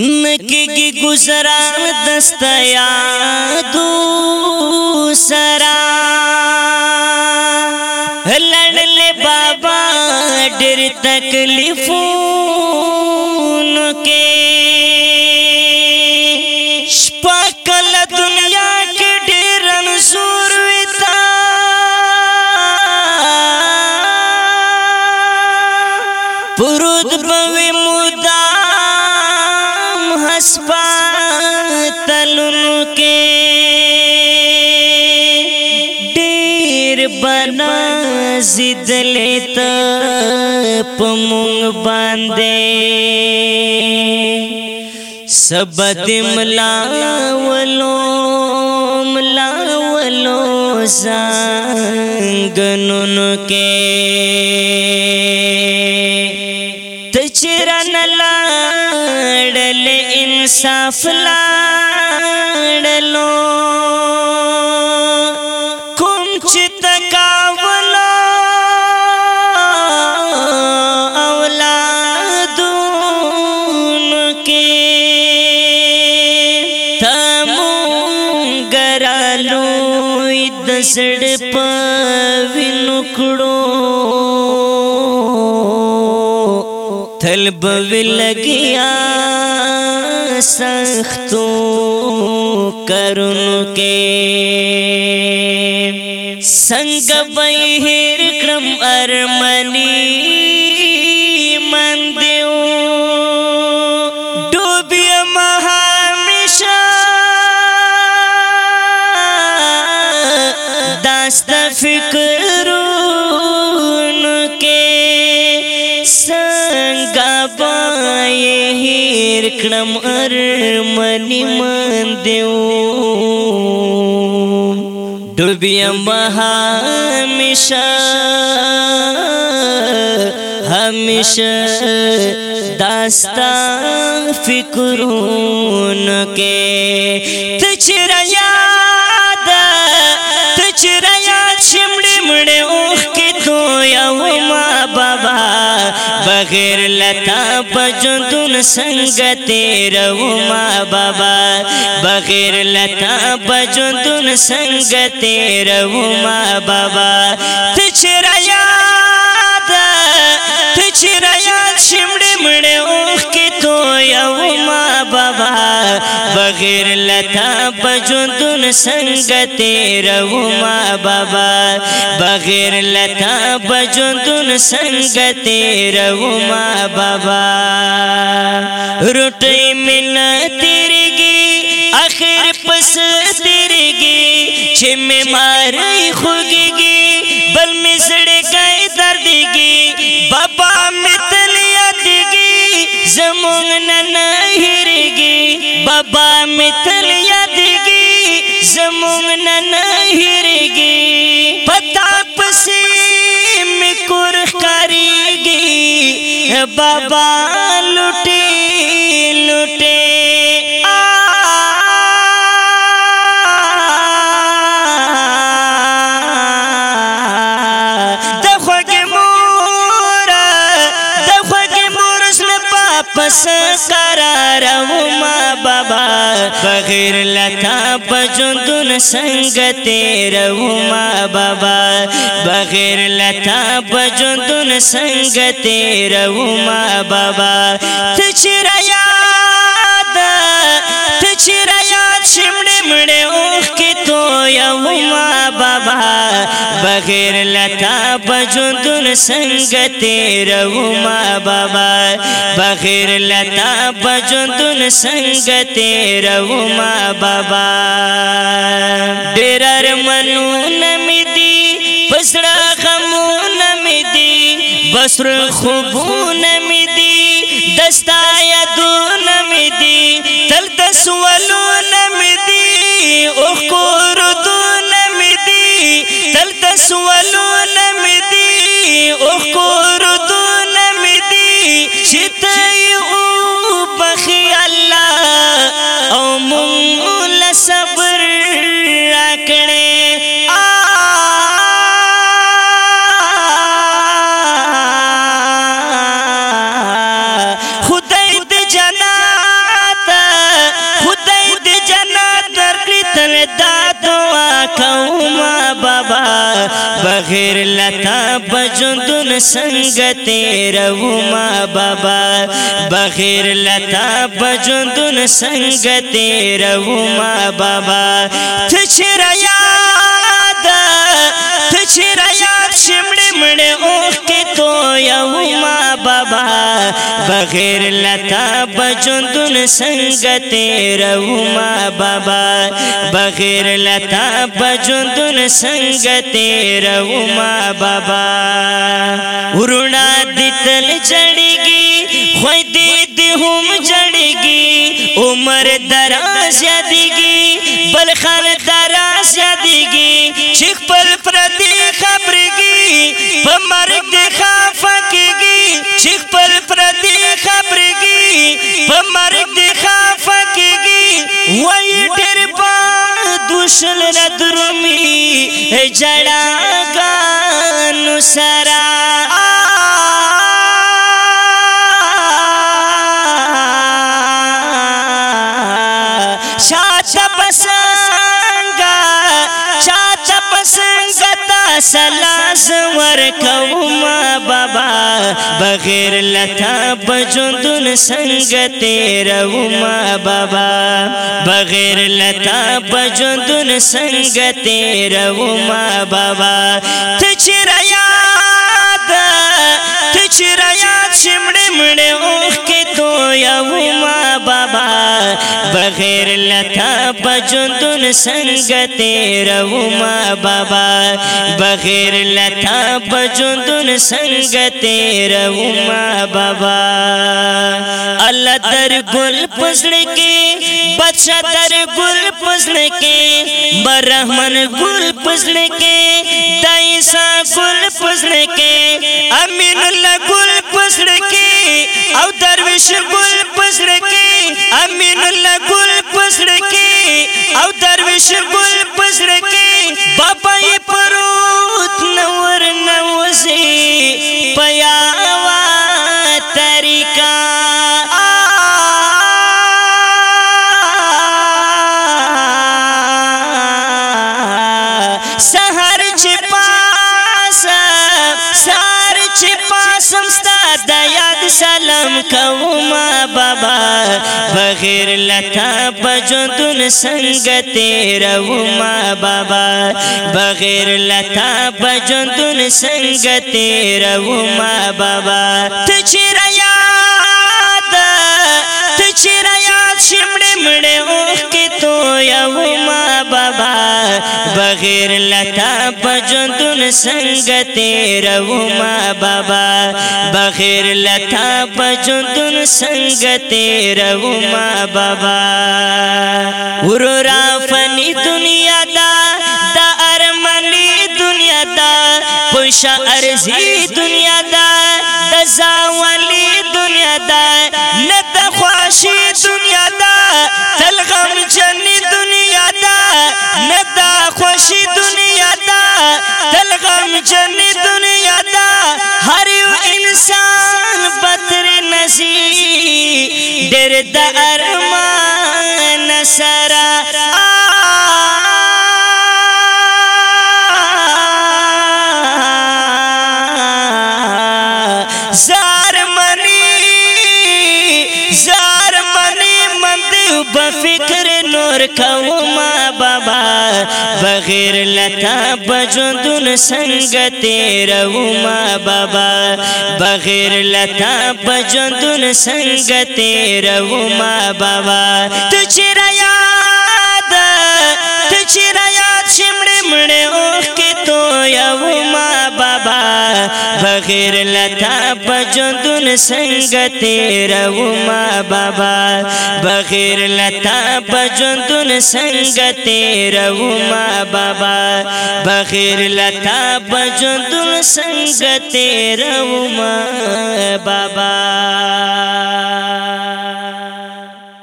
نکی گزرا دستا یا دو سرا لڑلے بابا ڈر تکلیفون کے پیر بنا زد لیتا پمونگ باندے سبت ملا ولو ملا ولو زانگنن کے تچرن لاڑل انصاف لاڑ سڑپ پاوی نکڑو تھل بلگیا لگیا تو کرن کے سنگ ہیر کرم ارمنی मस्त फिक्रून के संग बाए हिरकणम अरमनि मन देऊ डूबिया हमेशा हमेशा दास्ता फिक्रून के तुझ रया بغیر لتا بجندن سنگ تیر و ما بابا بغیر لتا بجندن سنگ تیر و ما بابا تچ ریاد تچ ریاد شما بغیر لتا پجندن سنگ تیرو ما بابا بغیر لتا پجندن سنگ تیرو ما بابا روٹی ملا تیرگی اخر پس تیرگی چھ میں ماری خوگیگی بل میں زڑے گئے دردگی بابا میں تلیا دیگی زمونگ ننا بابا متل یادگی زمون نن هرگی پتا پسی مکر کریگی بابا لٹی لٹی پس غیر لتا بجندن سنگ تیر ما بابا بغیر لتا بجندن سنگ تیر ما بابا تچی ریاد تچی ریاد شمد بغیر لتا بجندن سنگ تیرو ما بابا بغیر لتا بجندن سنگ تیرو ما بابا دیر ارمنون می دی پسڑا غمون می دی بسر خوبون می دی دستا یدون می دی تل تسولون می دی اخکو 问路。بهر لتا بجندن څنګه تیرو ما بابا بغیر لتا بجندن څنګه تیرو ما بابا تشر یاد تشر یاد شمړې مړې اوخ کې تو یو بغیر لتا بجندن څنګه تیروما بابا بغیر لتا بجندن څنګه تیروما بابا ورنا دتل چړیږي خو دې دې هم چړیږي عمر دراز یادګي بل خان دراز یادګي چې خپل پردي خبرګي په مرګ دی خافګي چې خپل پردي خبرګي په مرګ دی خفه کیږي وای ډېر په دوشل ندرمي جړا ګانو سرا چاچا پسنګا چاچا پسنګا تا سلاس ور کو بغیر لتا بجندن سنگ تیرو ما بابا بغیر لتا بجندن سنگ تیرو ما بابا تچرا یاد تچرا یاد شمڑ مڑ او بغیر لتا بجندن سنگ تیروما بابا بغیر لتا بجندن سنگ تیروما بابا اللہ در گل پسڑ کے بادشاہ در گل پسڑ کے برحمن گل پسڑ کے دائیسا گل پسڑ کے امین اللہ گل پسڑ کے او درویش گل امین الله ګل پسړ کې او درویش ګل پسړ کې بابا یې پروت نور نوځي پیا وا طریقہ سحر چپاس سحر چپاس قسم ستا د یاد سلام کوم بابا بغیر لتا بجندن څنګه تیروم بابا بغیر لتا بجندن څنګه تیروم بابا ته چیریا ته چیریا شم بغیر لتا پجندون سنگ تیرو ما بابا بغیر لتا پجندون سنگ تیرو ما بابا ورو را فنی دنیا دا دا ارمنی دنیا دا پوشا ارزی دنیا دا دا زاولی دنیا دا نتا خواشی دنیا دا تلغم جنی دنیا دا نتا خوشی دنیا دا تلغم غم جنی دنیا دا هر یو انسان بدر نزی ډېر د ارمان سرا زار منی زار منی مند په فکر نور کاو بغیر لتا بجندن سنگ تیر وما بابا بغیر لتا بجندن سنگ تیر وما بابا تجھ ریا یاد چمڑے مڑے اوخ کے تو یو ما بابا بغیر لتا بھجن سنگ تیر رو ما بابا بغیر لتا بھجن سنگ تیر رو ما بابا بغیر لتا بجن سنگ تیر رو ما بابا